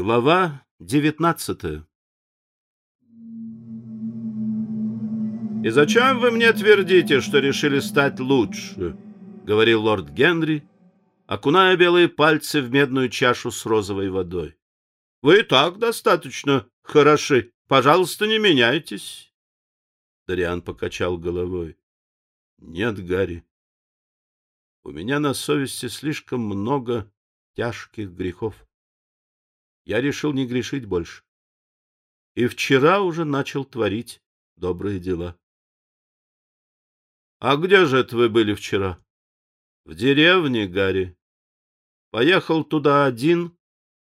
Глава девятнадцатая «И зачем вы мне твердите, что решили стать лучше?» — говорил лорд Генри, окуная белые пальцы в медную чашу с розовой водой. «Вы и так достаточно хороши. Пожалуйста, не меняйтесь». Дариан покачал головой. «Нет, Гарри, у меня на совести слишком много тяжких грехов. Я решил не грешить больше. И вчера уже начал творить добрые дела. — А где же это вы были вчера? — В деревне, Гарри. Поехал туда один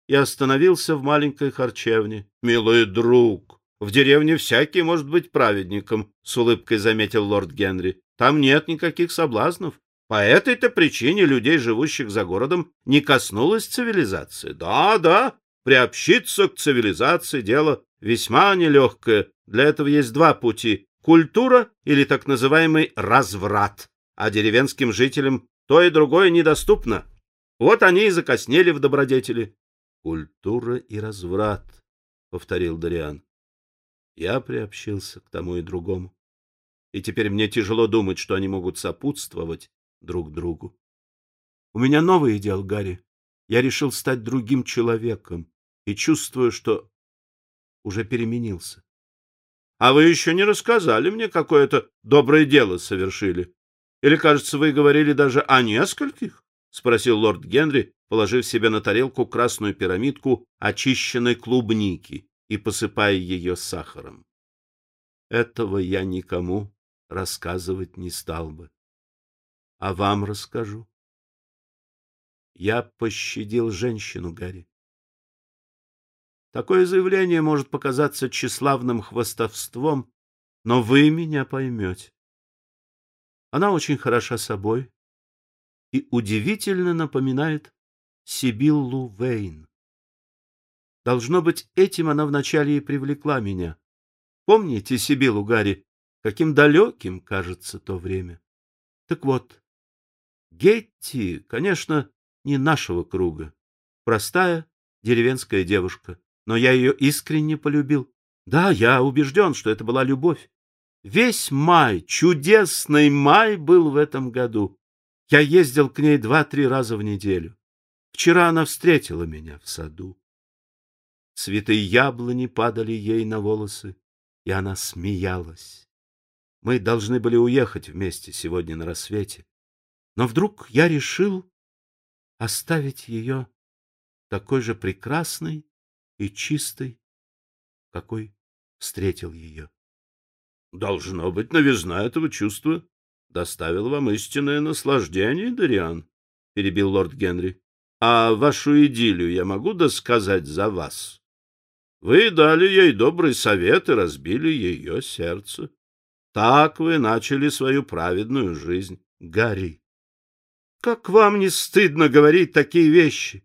и остановился в маленькой харчевне. — Милый друг, в деревне всякий может быть праведником, — с улыбкой заметил лорд Генри. — Там нет никаких соблазнов. По этой-то причине людей, живущих за городом, не коснулась цивилизации. Да, да, приобщиться к цивилизации — дело весьма нелегкое. Для этого есть два пути культура или так называемый разврат, а деревенским жителям то и другое недоступно. Вот они и закоснели в добродетели. — Культура и разврат, — повторил Дариан. Я приобщился к тому и другому. И теперь мне тяжело думать, что они могут сопутствовать друг другу. У меня новый идеал, Гарри. Я решил стать другим человеком и чувствую, что уже переменился. А вы еще не рассказали мне, какое-то доброе дело совершили. Или, кажется, вы говорили даже о нескольких? — спросил лорд Генри, положив себе на тарелку красную пирамидку очищенной клубники и посыпая ее сахаром. Этого я никому рассказывать не стал бы. А вам расскажу. Я пощадил женщину, Гарри. Такое заявление может показаться тщеславным хвастовством, но вы меня поймете. Она очень хороша собой и удивительно напоминает Сибиллу Вейн. Должно быть, этим она вначале и привлекла меня. Помните Сибиллу, Гарри? Каким далеким кажется то время. Так вот, Гетти, конечно, не нашего круга. Простая деревенская девушка но я ее искренне полюбил. Да, я убежден, что это была любовь. Весь май, чудесный май был в этом году. Я ездил к ней два-три раза в неделю. Вчера она встретила меня в саду. Цветы яблони падали ей на волосы, и она смеялась. Мы должны были уехать вместе сегодня на рассвете. Но вдруг я решил оставить ее такой же прекрасной и чистой, какой встретил ее. — Должно быть, новизна этого чувства доставила вам истинное наслаждение, Дариан, — перебил лорд Генри. — А вашу идиллию я могу досказать за вас. Вы дали ей добрый совет и разбили ее сердце. Так вы начали свою праведную жизнь, Гарри. Как вам не стыдно говорить такие вещи?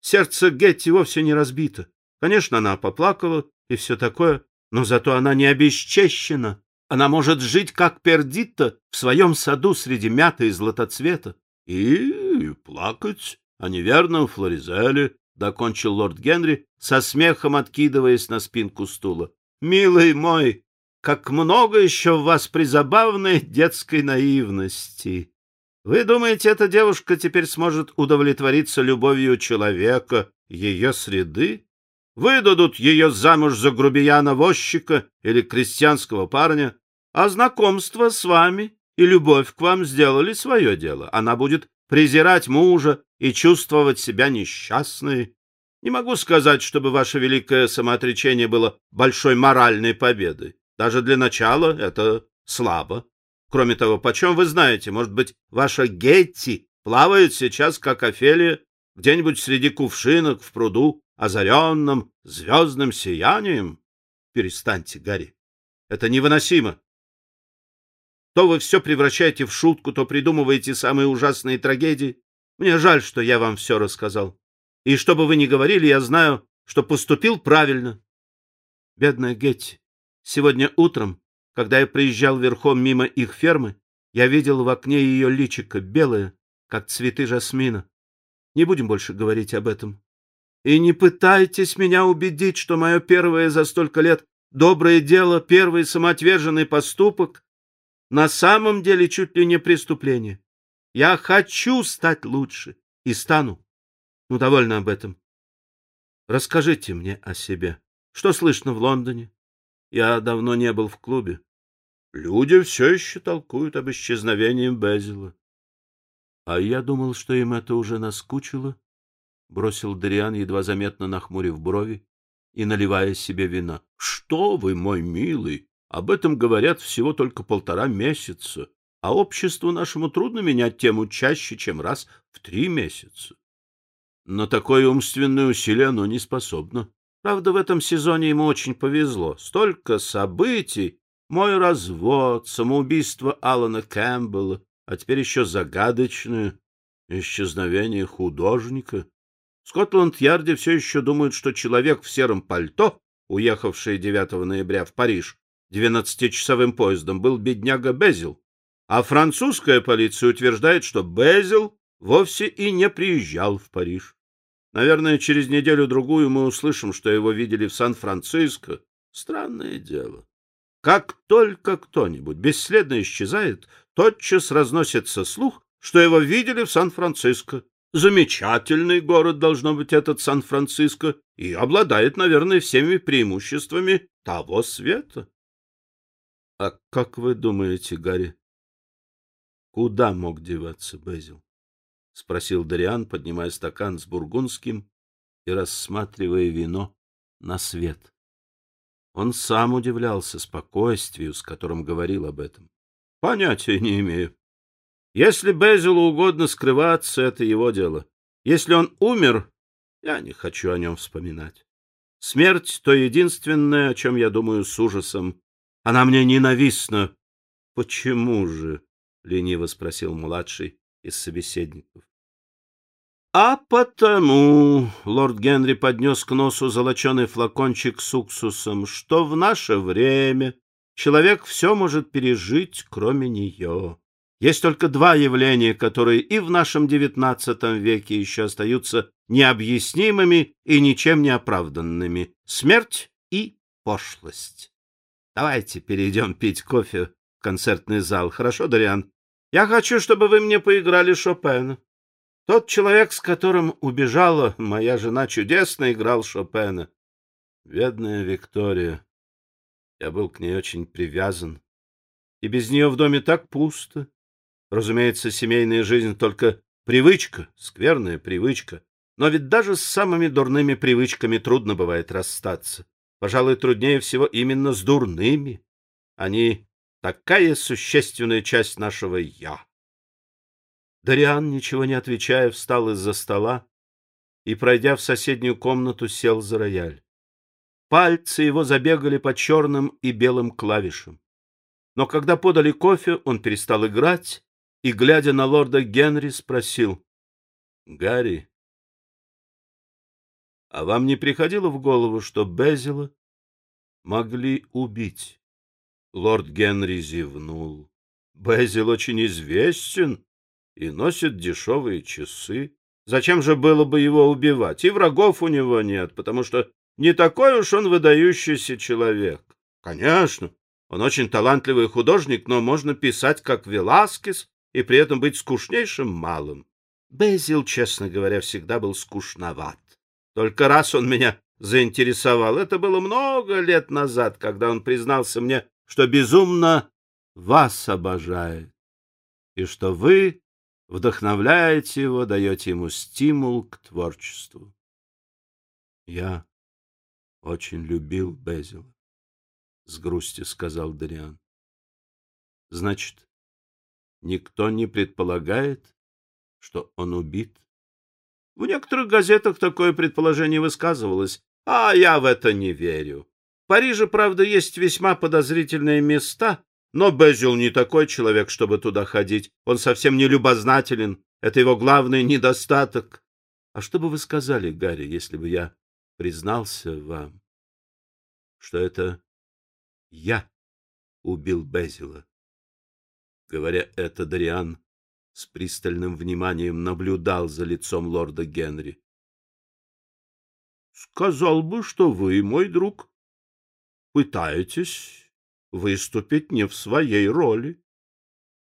Сердце Гетти вовсе не разбито. Конечно, она поплакала и все такое, но зато она не обесчещена. Она может жить, как Пердитта, в своем саду среди мяты и златоцвета. И, плакать о неверном Флоризеле, — докончил лорд Генри, со смехом откидываясь на спинку стула. — Милый мой, как много еще в вас призабавной детской наивности! Вы думаете, эта девушка теперь сможет удовлетвориться любовью человека, ее среды? Выдадут ее замуж за грубияна-возчика или крестьянского парня, а знакомство с вами и любовь к вам сделали свое дело. Она будет презирать мужа и чувствовать себя несчастной. Не могу сказать, чтобы ваше великое самоотречение было большой моральной победой. Даже для начала это слабо. Кроме того, почем вы знаете, может быть, ваша Гетти плавает сейчас, как Офелия, где-нибудь среди кувшинок в пруду, озаренном звездным сиянием? Перестаньте, Гарри. Это невыносимо. То вы все превращаете в шутку, то придумываете самые ужасные трагедии. Мне жаль, что я вам все рассказал. И что бы вы ни говорили, я знаю, что поступил правильно. Бедная Гетти, сегодня утром когда я приезжал верхом мимо их фермы, я видел в окне ее личико, белое, как цветы жасмина. Не будем больше говорить об этом. И не пытайтесь меня убедить, что мое первое за столько лет доброе дело, первый самоотверженный поступок на самом деле чуть ли не преступление. Я хочу стать лучше и стану. Ну, довольно об этом. Расскажите мне о себе. Что слышно в Лондоне? Я давно не был в клубе. Люди все еще толкуют об исчезновении Безила. А я думал, что им это уже наскучило, — бросил Дариан, едва заметно нахмурив брови и наливая себе вина. — Что вы, мой милый, об этом говорят всего только полтора месяца, а обществу нашему трудно менять тему чаще, чем раз в три месяца. На такое умственное усилие оно не способно. Правда, в этом сезоне ему очень повезло. Столько событий. Мой развод, самоубийство Алана Кэмпбелла, а теперь еще загадочное исчезновение художника. В Скотланд-Ярде все еще думают, что человек в сером пальто, уехавший 9 ноября в Париж двенадцатичасовым поездом, был бедняга Безил, а французская полиция утверждает, что Безил вовсе и не приезжал в Париж. Наверное, через неделю-другую мы услышим, что его видели в Сан-Франциско. Странное дело. Как только кто-нибудь бесследно исчезает, тотчас разносится слух, что его видели в Сан-Франциско. Замечательный город должно быть этот Сан-Франциско и обладает, наверное, всеми преимуществами того света. — А как вы думаете, Гарри, куда мог деваться Безил? — спросил Дариан, поднимая стакан с бургундским и рассматривая вино на свет. Он сам удивлялся спокойствию, с которым говорил об этом. — Понятия не имею. Если Безилу угодно скрываться, это его дело. Если он умер, я не хочу о нем вспоминать. Смерть — то единственное, о чем я думаю с ужасом. Она мне ненавистна. — Почему же? — лениво спросил младший из собеседников. — А потому, — лорд Генри поднес к носу золоченый флакончик с уксусом, — что в наше время человек все может пережить, кроме нее. Есть только два явления, которые и в нашем девятнадцатом веке еще остаются необъяснимыми и ничем не оправданными — смерть и пошлость. Давайте перейдем пить кофе в концертный зал, хорошо, Дариан? Я хочу, чтобы вы мне поиграли Шопена. Тот человек, с которым убежала моя жена, чудесно играл Шопена. Бедная Виктория. Я был к ней очень привязан. И без нее в доме так пусто. Разумеется, семейная жизнь только привычка, скверная привычка. Но ведь даже с самыми дурными привычками трудно бывает расстаться. Пожалуй, труднее всего именно с дурными. Они такая существенная часть нашего «я». Дариан, ничего не отвечая, встал из-за стола и, пройдя в соседнюю комнату, сел за рояль. Пальцы его забегали по черным и белым клавишам. Но когда подали кофе, он перестал играть и, глядя на лорда Генри, спросил. — Гарри, а вам не приходило в голову, что Безила могли убить? Лорд Генри зевнул. Безил очень известен и носит дешевые часы. Зачем же было бы его убивать? И врагов у него нет, потому что не такой уж он выдающийся человек. Конечно, он очень талантливый художник, но можно писать как Веласкес и при этом быть скучнейшим малым. Безил, честно говоря, всегда был скучноват. Только раз он меня заинтересовал. Это было много лет назад, когда он признался мне, что безумно вас обожает, и что вы вдохновляете его, даете ему стимул к творчеству. Я очень любил Безила, — с грустью сказал Дариан. — Значит, никто не предполагает, что он убит? В некоторых газетах такое предположение высказывалось, а я в это не верю. В Париже, правда, есть весьма подозрительные места, но Безил не такой человек, чтобы туда ходить. Он совсем не любознателен. Это его главный недостаток. А что бы вы сказали, Гарри, если бы я признался вам, что это я убил Безила? Говоря это, Дариан с пристальным вниманием наблюдал за лицом лорда Генри. сказал бы, что вы, мой друг, пытаетесь выступить не в своей роли.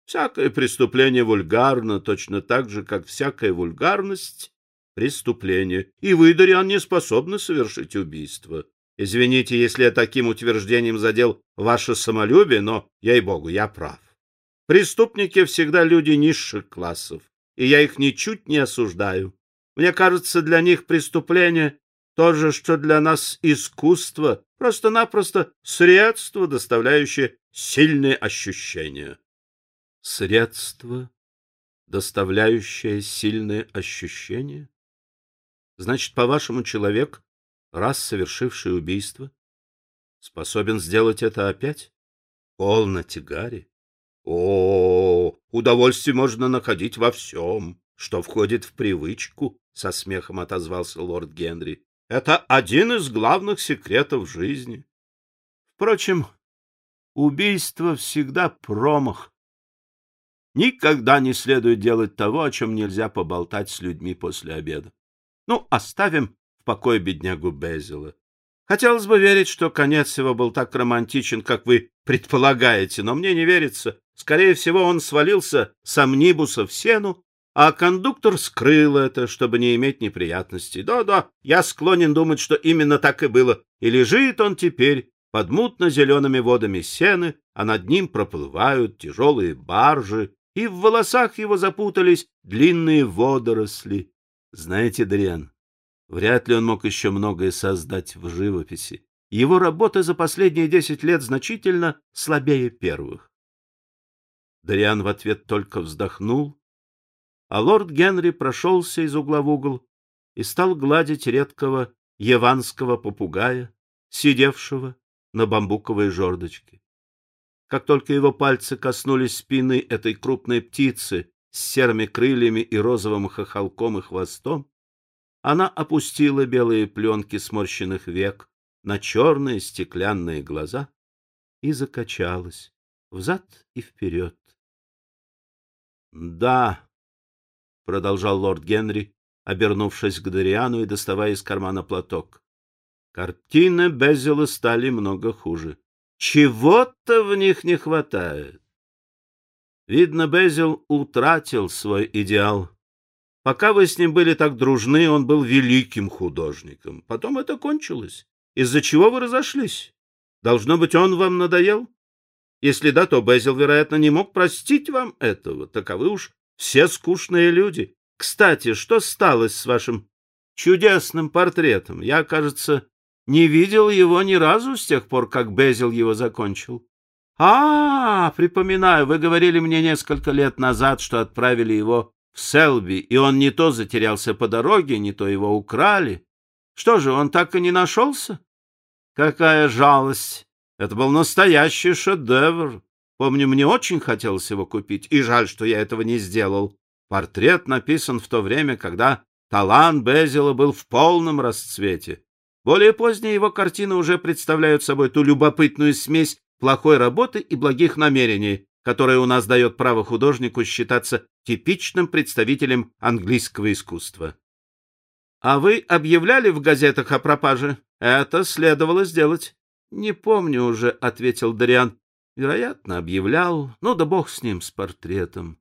Всякое преступление вульгарно, точно так же, как всякая вульгарность — преступление, и вы, Дориан, не способны совершить убийство. Извините, если я таким утверждением задел ваше самолюбие, но, ей-богу, я прав. Преступники всегда люди низших классов, и я их ничуть не осуждаю. Мне кажется, для них преступление то же, что для нас искусство, просто-напросто средство, доставляющее сильные ощущения. Средство, доставляющее сильные ощущения? Значит, по-вашему, человек, раз совершивший убийство, способен сделать это опять? Полноте, Гарри. О, удовольствие можно находить во всем, что входит в привычку, — со смехом отозвался лорд Генри. Это один из главных секретов жизни. Впрочем, убийство всегда промах. Никогда не следует делать того, о чем нельзя поболтать с людьми после обеда. Ну, оставим в покое беднягу Безила. Хотелось бы верить, что конец его был так романтичен, как вы предполагаете, но мне не верится. Скорее всего, он свалился с амнибуса в сену а кондуктор скрыл это, чтобы не иметь неприятностей. Да-да, я склонен думать, что именно так и было. И лежит он теперь под мутно-зелеными водами сены, а над ним проплывают тяжелые баржи, и в волосах его запутались длинные водоросли. Знаете, Дриан, вряд ли он мог еще многое создать в живописи. Его работы за последние десять лет значительно слабее первых. Дриан в ответ только вздохнул а лорд Генри прошелся из угла в угол и стал гладить редкого яванского попугая, сидевшего на бамбуковой жердочке. Как только его пальцы коснулись спины этой крупной птицы с серыми крыльями и розовым хохолком и хвостом, она опустила белые пленки сморщенных век на черные стеклянные глаза и закачалась взад и вперед. Да, — продолжал лорд Генри, обернувшись к Дориану и доставая из кармана платок. Картины Безила стали много хуже. Чего-то в них не хватает. Видно, Безил утратил свой идеал. Пока вы с ним были так дружны, он был великим художником. Потом это кончилось. Из-за чего вы разошлись? Должно быть, он вам надоел? Если да, то Безил, вероятно, не мог простить вам этого. Таковы уж все скучные люди. Кстати, что стало с вашим чудесным портретом? Я, кажется, не видел его ни разу с тех пор, как Безил его закончил. А, припоминаю, вы говорили мне несколько лет назад, что отправили его в Селби, и он не то затерялся по дороге, не то его украли. Что же, он так и не нашелся? Какая жалость! Это был настоящий шедевр. Помню, мне очень хотелось его купить, и жаль, что я этого не сделал. Портрет написан в то время, когда талант Безила был в полном расцвете. Более поздние его картины уже представляют собой ту любопытную смесь плохой работы и благих намерений, которая у нас дает право художнику считаться типичным представителем английского искусства. — А вы объявляли в газетах о пропаже? Это следовало сделать. — Не помню уже, — ответил Дариан. Вероятно, объявлял, ну да бог с ним, с портретом.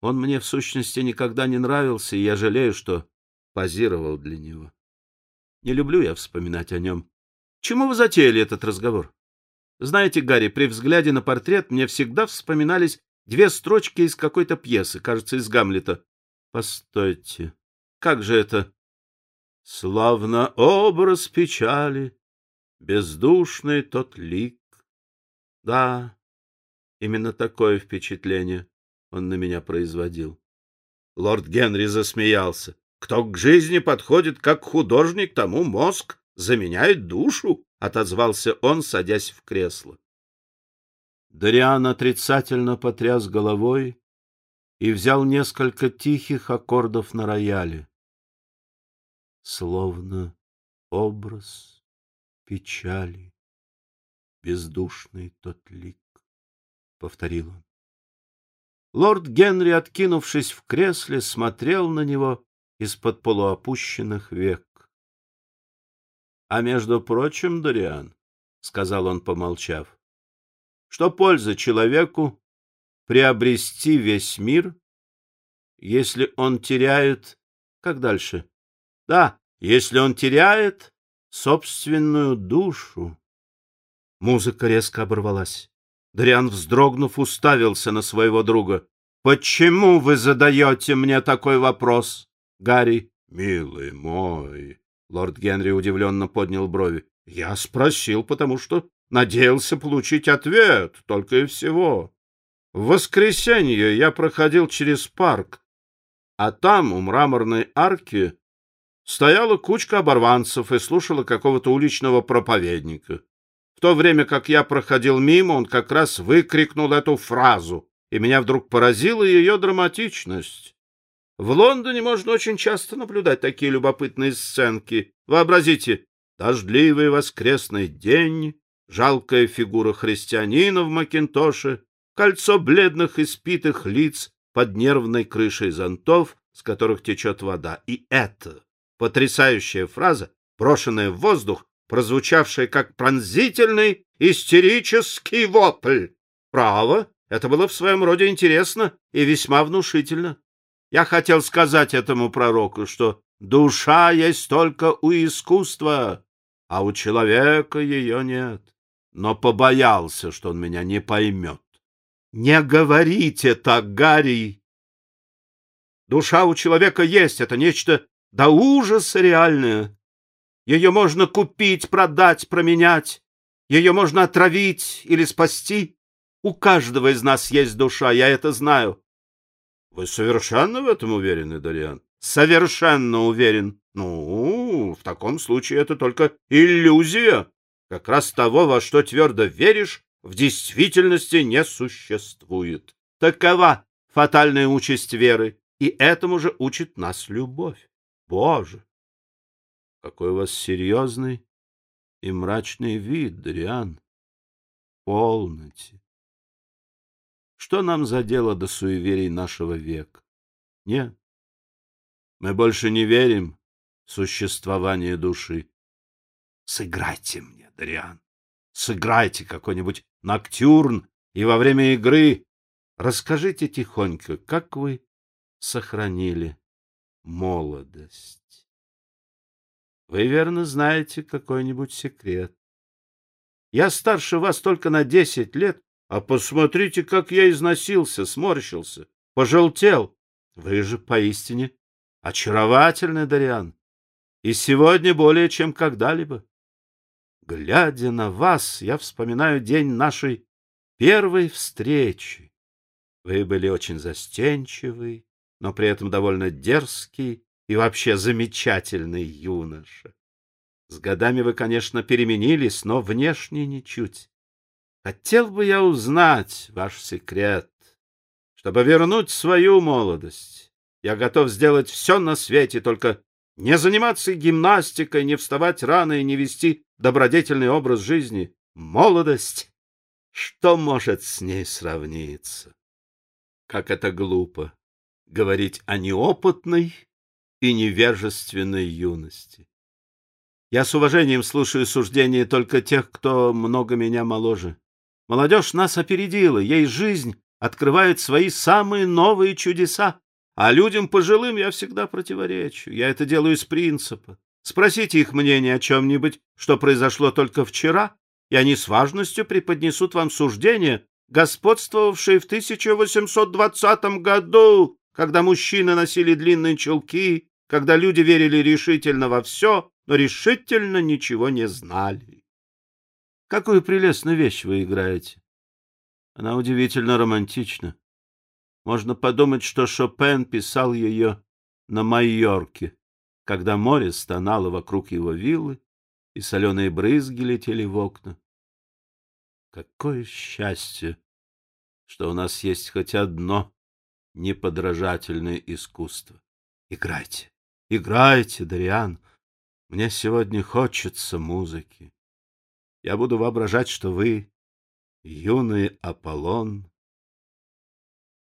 Он мне, в сущности, никогда не нравился, и я жалею, что позировал для него. Не люблю я вспоминать о нем. Чему вы затеяли этот разговор? Знаете, Гарри, при взгляде на портрет мне всегда вспоминались две строчки из какой-то пьесы, кажется, из Гамлета. Постойте, как же это? Славно образ печали, бездушный тот лик, да, именно такое впечатление он на меня производил. Лорд Генри засмеялся. Кто к жизни подходит как художник, тому мозг заменяет душу, отозвался он, садясь в кресло. Дариан отрицательно потряс головой и взял несколько тихих аккордов на рояле. Словно образ печали бездушный тот лик, — повторил он. Лорд Генри, откинувшись в кресле, смотрел на него из-под полуопущенных век. А между прочим, Дориан, — сказал он, помолчав, — что польза человеку приобрести весь мир, если он теряет... Как дальше? Да, если он теряет собственную душу. Музыка резко оборвалась. Дориан, вздрогнув, уставился на своего друга. — Почему вы задаете мне такой вопрос, Гарри? — Милый мой, — лорд Генри удивленно поднял брови. — Я спросил, потому что надеялся получить ответ, только и всего. В воскресенье я проходил через парк, а там, у мраморной арки, стояла кучка оборванцев и слушала какого-то уличного проповедника. В то время как я проходил мимо, он как раз выкрикнул эту фразу, и меня вдруг поразила ее драматичность. В Лондоне можно очень часто наблюдать такие любопытные сценки. Вообразите, дождливый воскресный день, жалкая фигура христианина в макинтоше, кольцо бледных испитых лиц под нервной крышей зонтов, с которых течет вода. И это потрясающая фраза, брошенная в воздух, прозвучавшая как пронзительный истерический вопль. Право, это было в своем роде интересно и весьма внушительно. Я хотел сказать этому пророку, что душа есть только у искусства, а у человека ее нет. Но побоялся, что он меня не поймет. Не говорите так, Гарри. Душа у человека есть, это нечто до ужаса реальное. Ее можно купить, продать, променять. Ее можно отравить или спасти. У каждого из нас есть душа, я это знаю. — Вы совершенно в этом уверены, Дариан? — Совершенно уверен. Ну, в таком случае это только иллюзия. Как раз того, во что твердо веришь, в действительности не существует. Такова фатальная участь веры, и этому же учит нас любовь. Боже! Какой у вас серьезный и мрачный вид, Дриан. Полноте. Что нам за дело до суеверий нашего века? Нет. Мы больше не верим в существование души. Сыграйте мне, Дриан. Сыграйте какой-нибудь ноктюрн, и во время игры расскажите тихонько, как вы сохранили молодость. Вы верно знаете какой-нибудь секрет. Я старше вас только на десять лет, а посмотрите, как я износился, сморщился, пожелтел. Вы же поистине очаровательный, Дариан, и сегодня более чем когда-либо. Глядя на вас, я вспоминаю день нашей первой встречи. Вы были очень застенчивый, но при этом довольно дерзкий и вообще замечательный юноша. С годами вы, конечно, переменились, но внешне ничуть. Хотел бы я узнать ваш секрет. Чтобы вернуть свою молодость, я готов сделать все на свете, только не заниматься гимнастикой, не вставать рано и не вести добродетельный образ жизни. Молодость! Что может с ней сравниться? Как это глупо говорить о неопытной и невежественной юности. Я с уважением слушаю суждения только тех, кто много меня моложе. Молодежь нас опередила, ей жизнь открывает свои самые новые чудеса. А людям пожилым я всегда противоречу. Я это делаю из принципа. Спросите их мнение о чем-нибудь, что произошло только вчера, и они с важностью преподнесут вам суждения, господствовавшие в 1820 году, когда мужчины носили длинные чулки, когда люди верили решительно во все, но решительно ничего не знали. Какую прелестную вещь вы играете. Она удивительно романтична. Можно подумать, что Шопен писал ее на Майорке, когда море стонало вокруг его виллы, и соленые брызги летели в окна. Какое счастье, что у нас есть хоть одно неподражательное искусство. Играйте, играйте, Дариан. Мне сегодня хочется музыки. Я буду воображать, что вы юный Аполлон,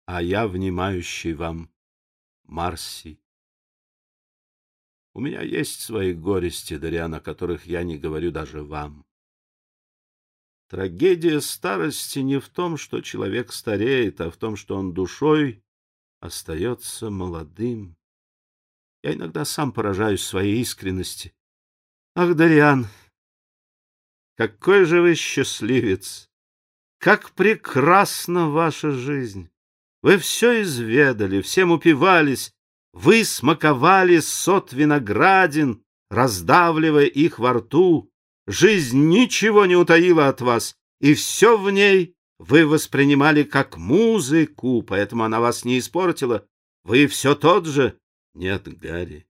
а я внимающий вам Марси. У меня есть свои горести, Дариан, о которых я не говорю даже вам. Трагедия старости не в том, что человек стареет, а в том, что он душой остается молодым. Я иногда сам поражаюсь своей искренности. Ах, Дариан, какой же вы счастливец! Как прекрасна ваша жизнь! Вы все изведали, всем упивались, вы смаковали сот виноградин, раздавливая их во рту. Жизнь ничего не утаила от вас, и все в ней вы воспринимали как музыку, поэтому она вас не испортила. Вы все тот же. Нет, Гарри,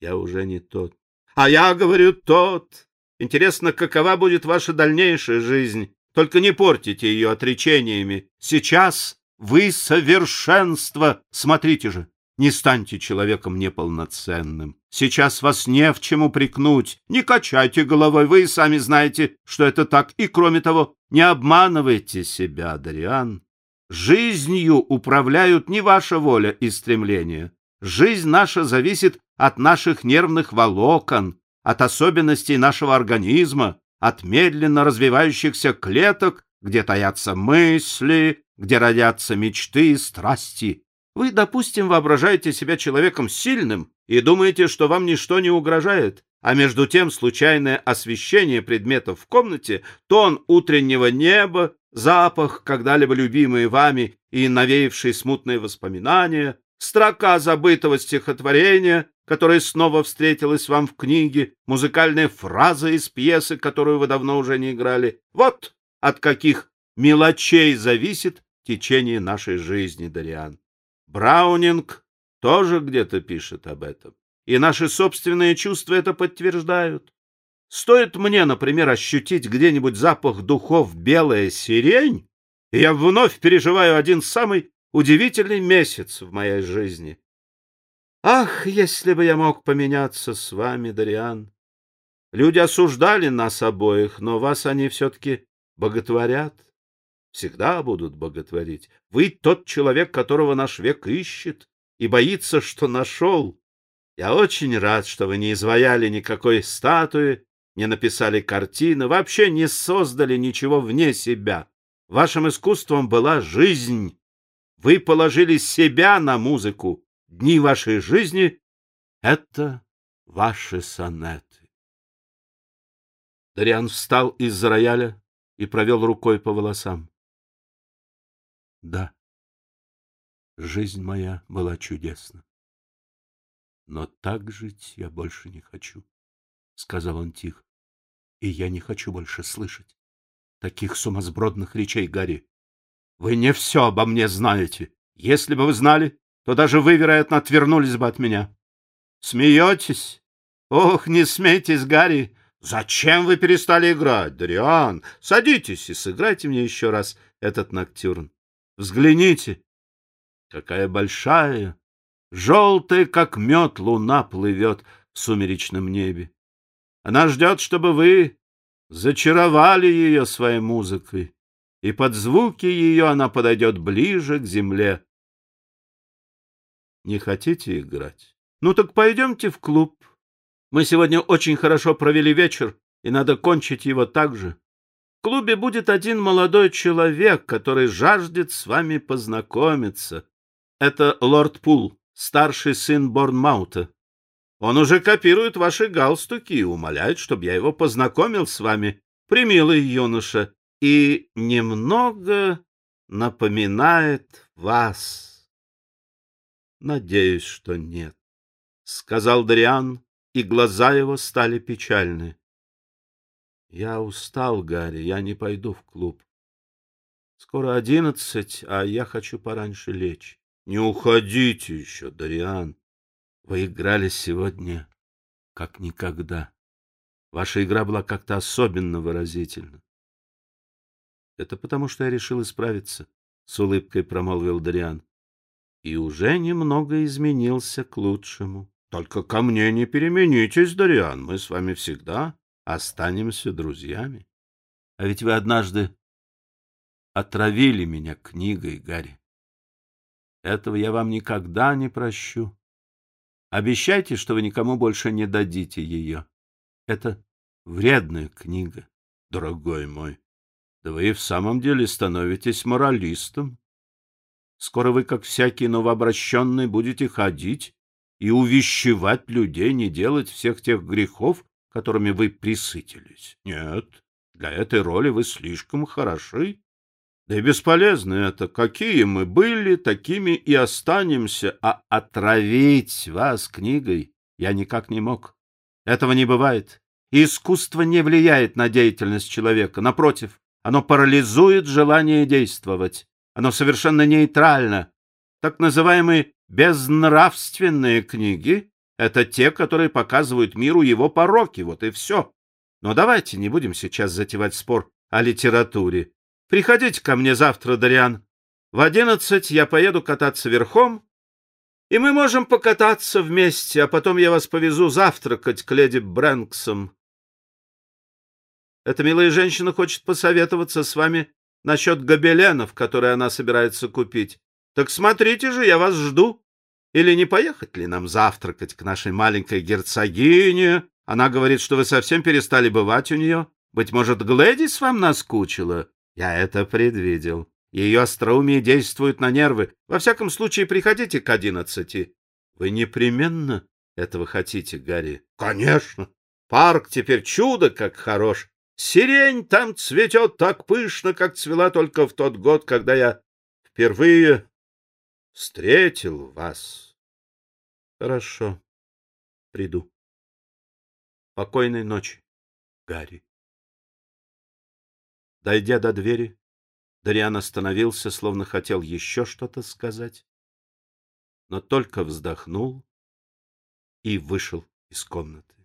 я уже не тот. А я говорю тот. Интересно, какова будет ваша дальнейшая жизнь? Только не портите ее отречениями. Сейчас вы совершенство. Смотрите же, не станьте человеком неполноценным. Сейчас вас не в чем упрекнуть. Не качайте головой, вы сами знаете, что это так. И, кроме того, не обманывайте себя, Дариан. Жизнью управляют не ваша воля и стремление. Жизнь наша зависит от наших нервных волокон, от особенностей нашего организма, от медленно развивающихся клеток, где таятся мысли, где родятся мечты и страсти. Вы, допустим, воображаете себя человеком сильным и думаете, что вам ничто не угрожает, а между тем случайное освещение предметов в комнате, тон утреннего неба, запах, когда-либо любимый вами и навеявший смутные воспоминания, строка забытого стихотворения, которое снова встретилось вам в книге, музыкальная фраза из пьесы, которую вы давно уже не играли. Вот от каких мелочей зависит течение нашей жизни, Дариан. Браунинг тоже где-то пишет об этом, и наши собственные чувства это подтверждают. Стоит мне, например, ощутить где-нибудь запах духов белая сирень, я вновь переживаю один самый удивительный месяц в моей жизни. Ах, если бы я мог поменяться с вами, Дариан! Люди осуждали нас обоих, но вас они все-таки боготворят всегда будут боготворить. Вы тот человек, которого наш век ищет и боится, что нашел. Я очень рад, что вы не изваяли никакой статуи, не написали картины, вообще не создали ничего вне себя. Вашим искусством была жизнь. Вы положили себя на музыку. Дни вашей жизни — это ваши сонеты. Дариан встал из-за рояля и провел рукой по волосам. Да, жизнь моя была чудесна. Но так жить я больше не хочу, — сказал он тихо. И я не хочу больше слышать таких сумасбродных речей, Гарри. Вы не все обо мне знаете. Если бы вы знали, то даже вы, вероятно, отвернулись бы от меня. Смеетесь? Ох, не смейтесь, Гарри. Зачем вы перестали играть, Дариан? Садитесь и сыграйте мне еще раз этот ноктюрн. Взгляните, какая большая, желтая, как мед, луна плывет в сумеречном небе. Она ждет, чтобы вы зачаровали ее своей музыкой, и под звуки ее она подойдет ближе к земле. Не хотите играть? Ну так пойдемте в клуб. Мы сегодня очень хорошо провели вечер, и надо кончить его так же клубе будет один молодой человек, который жаждет с вами познакомиться. Это лорд Пул, старший сын Борнмаута. Он уже копирует ваши галстуки и умоляет, чтобы я его познакомил с вами, примилый юноша, и немного напоминает вас. Надеюсь, что нет, — сказал Дариан, и глаза его стали печальны. Я устал, Гарри, я не пойду в клуб. Скоро одиннадцать, а я хочу пораньше лечь. Не уходите еще, Дариан. Вы сегодня как никогда. Ваша игра была как-то особенно выразительна. Это потому, что я решил исправиться, с улыбкой промолвил Дариан. И уже немного изменился к лучшему. Только ко мне не переменитесь, Дариан, мы с вами всегда останемся друзьями. А ведь вы однажды отравили меня книгой, Гарри. Этого я вам никогда не прощу. Обещайте, что вы никому больше не дадите ее. Это вредная книга, дорогой мой. Да вы и в самом деле становитесь моралистом. Скоро вы, как всякий новообращенный, будете ходить и увещевать людей не делать всех тех грехов, которыми вы присытились. Нет, для этой роли вы слишком хороши. Да бесполезно это. Какие мы были, такими и останемся. А отравить вас книгой я никак не мог. Этого не бывает. Искусство не влияет на деятельность человека. Напротив, оно парализует желание действовать. Оно совершенно нейтрально. Так называемые безнравственные книги — это те, которые показывают миру его пороки. Вот и все. Но давайте не будем сейчас затевать спор о литературе. Приходите ко мне завтра, Дариан. В одиннадцать я поеду кататься верхом, и мы можем покататься вместе, а потом я вас повезу завтракать к леди Брэнксом. Эта милая женщина хочет посоветоваться с вами насчет гобеленов, которые она собирается купить. Так смотрите же, я вас жду. Или не поехать ли нам завтракать к нашей маленькой герцогине? Она говорит, что вы совсем перестали бывать у нее. Быть может, Глэдис вам наскучила? Я это предвидел. Ее остроумие действует на нервы. Во всяком случае, приходите к одиннадцати. Вы непременно этого хотите, Гарри? Конечно. Парк теперь чудо как хорош. Сирень там цветет так пышно, как цвела только в тот год, когда я впервые встретил вас. Хорошо. Приду. Покойной ночи, Гарри. Дойдя до двери, Дариан остановился, словно хотел еще что-то сказать, но только вздохнул и вышел из комнаты.